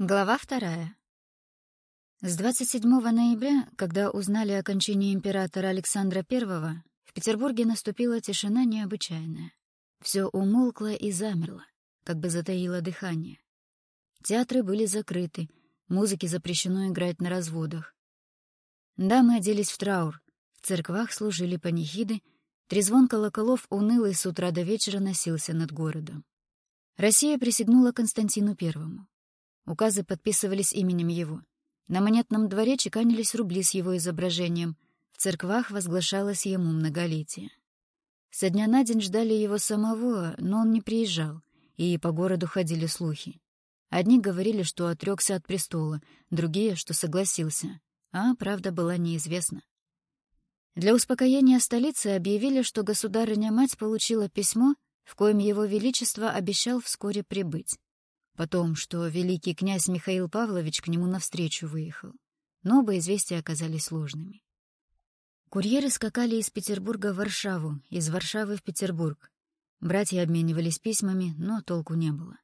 Глава вторая. С 27 ноября, когда узнали о кончине императора Александра I, в Петербурге наступила тишина необычайная. Все умолкло и замерло, как бы затаило дыхание. Театры были закрыты, музыке запрещено играть на разводах. Дамы оделись в траур, в церквах служили панихиды, трезвон колоколов унылый с утра до вечера носился над городом. Россия присягнула Константину Первому. Указы подписывались именем его. На монетном дворе чеканились рубли с его изображением. В церквах возглашалось ему многолетие. Со дня на день ждали его самого, но он не приезжал, и по городу ходили слухи. Одни говорили, что отрекся от престола, другие, что согласился, а правда была неизвестна. Для успокоения столицы объявили, что государыня-мать получила письмо, в коем его величество обещал вскоре прибыть. Потом, что великий князь Михаил Павлович к нему навстречу выехал. Но оба известия оказались сложными. Курьеры скакали из Петербурга в Варшаву, из Варшавы в Петербург. Братья обменивались письмами, но толку не было.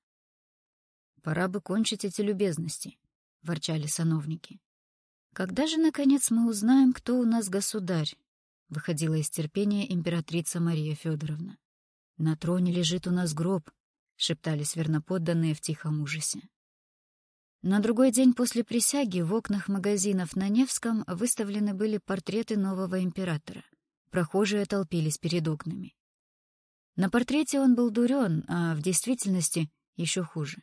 «Пора бы кончить эти любезности», — ворчали сановники. «Когда же, наконец, мы узнаем, кто у нас государь?» — выходила из терпения императрица Мария Федоровна. «На троне лежит у нас гроб, — шептались верноподданные в тихом ужасе. На другой день после присяги в окнах магазинов на Невском выставлены были портреты нового императора. Прохожие толпились перед окнами. На портрете он был дурен, а в действительности еще хуже.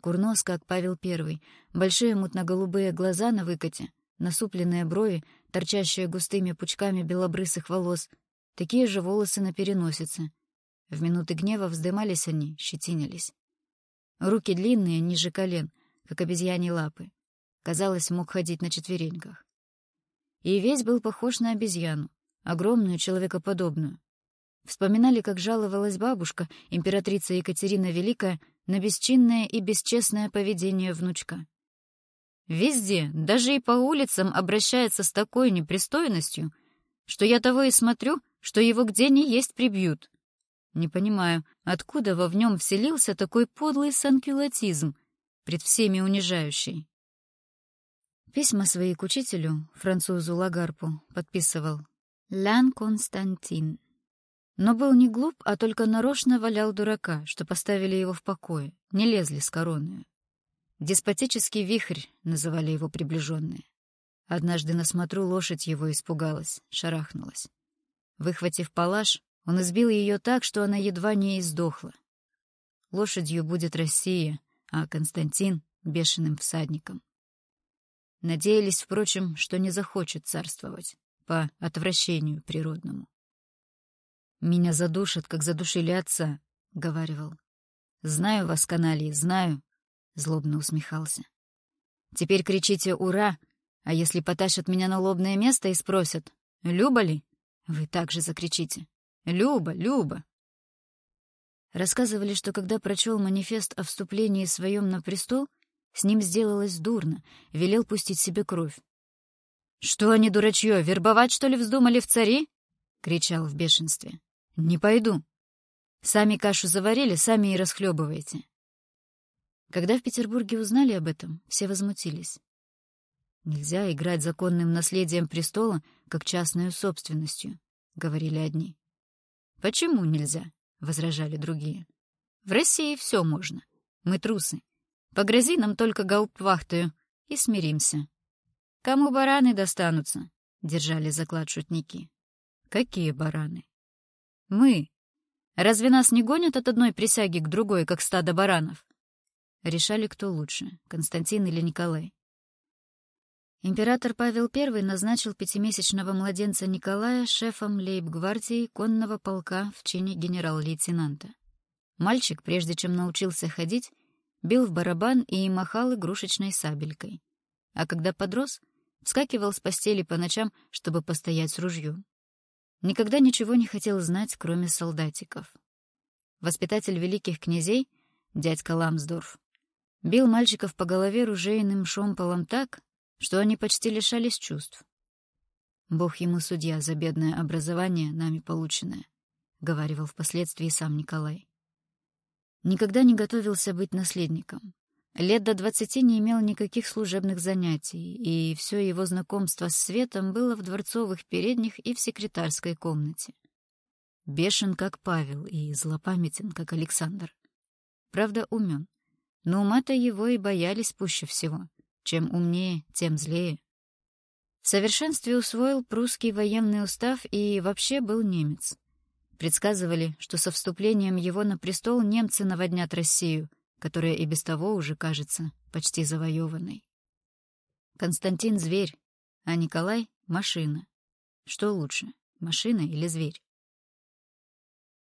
Курнос, как Павел I, большие мутно-голубые глаза на выкате, насупленные брови, торчащие густыми пучками белобрысых волос, такие же волосы на переносице, в минуты гнева вздымались они, щетинились. Руки длинные, ниже колен, как обезьяни лапы. Казалось, мог ходить на четвереньках. И весь был похож на обезьяну, огромную, человекоподобную. Вспоминали, как жаловалась бабушка, императрица Екатерина Великая, на бесчинное и бесчестное поведение внучка. Везде, даже и по улицам, обращается с такой непристойностью, что я того и смотрю, что его где ни есть прибьют. Не понимаю, откуда во в нем вселился такой подлый санкюлатизм, пред всеми унижающий. Письма свои к учителю, французу Лагарпу, подписывал «Лян Константин». Но был не глуп, а только нарочно валял дурака, что поставили его в покое, не лезли с короной. «Деспотический вихрь» называли его приближенные. Однажды на смотру лошадь его испугалась, шарахнулась. Выхватив палаш, он избил ее так, что она едва не издохла. Лошадью будет Россия, а Константин — бешеным всадником. Надеялись, впрочем, что не захочет царствовать по отвращению природному. «Меня задушат, как задушили отца», — говаривал. «Знаю вас, каналии, знаю», — злобно усмехался. «Теперь кричите «Ура!», а если потащат меня на лобное место и спросят «Люба ли?», вы также закричите Люба, Люба. Рассказывали, что когда прочел манифест о вступлении своем на престол, с ним сделалось дурно, велел пустить себе кровь. «Что они, дурачье, вербовать, что ли, вздумали в цари?» — кричал в бешенстве. «Не пойду. Сами кашу заварили, сами и расхлебывайте». Когда в Петербурге узнали об этом, все возмутились. «Нельзя играть законным наследием престола, как частную собственностью», — говорили одни. «Почему нельзя?» — возражали другие. «В России все можно. Мы трусы. Погрози нам только гауптвахтою и смиримся». «Кому бараны достанутся?» — держали заклад шутники. «Какие бараны?» «Мы. Разве нас не гонят от одной присяги к другой, как стадо баранов?» Решали, кто лучше, Константин или Николай. Император Павел I назначил пятимесячного младенца Николая шефом лейб-гвардии конного полка в чине генерал-лейтенанта. Мальчик, прежде чем научился ходить, бил в барабан и махал игрушечной сабелькой. А когда подрос, вскакивал с постели по ночам, чтобы постоять с ружьем. Никогда ничего не хотел знать, кроме солдатиков. Воспитатель великих князей, дядька Ламсдорф, бил мальчиков по голове ружейным шомполом так, что они почти лишались чувств. Бог ему судья за бедное образование, нами полученное, — говаривал впоследствии сам Николай. Никогда не готовился быть наследником. Лет до двадцати не имел никаких служебных занятий, и все его знакомство с Светом было в дворцовых передних и в секретарской комнате. Бешен, как Павел, и злопамятен, как Александр. Правда, умен. Но ума-то его и боялись пуще всего. Чем умнее, тем злее. В совершенстве усвоил прусский военный устав и вообще был немец. Предсказывали, что со вступлением его на престол немцы наводнят Россию, которая и без того уже кажется почти завоеванной. Константин — зверь, а Николай — машина. Что лучше, машина или зверь?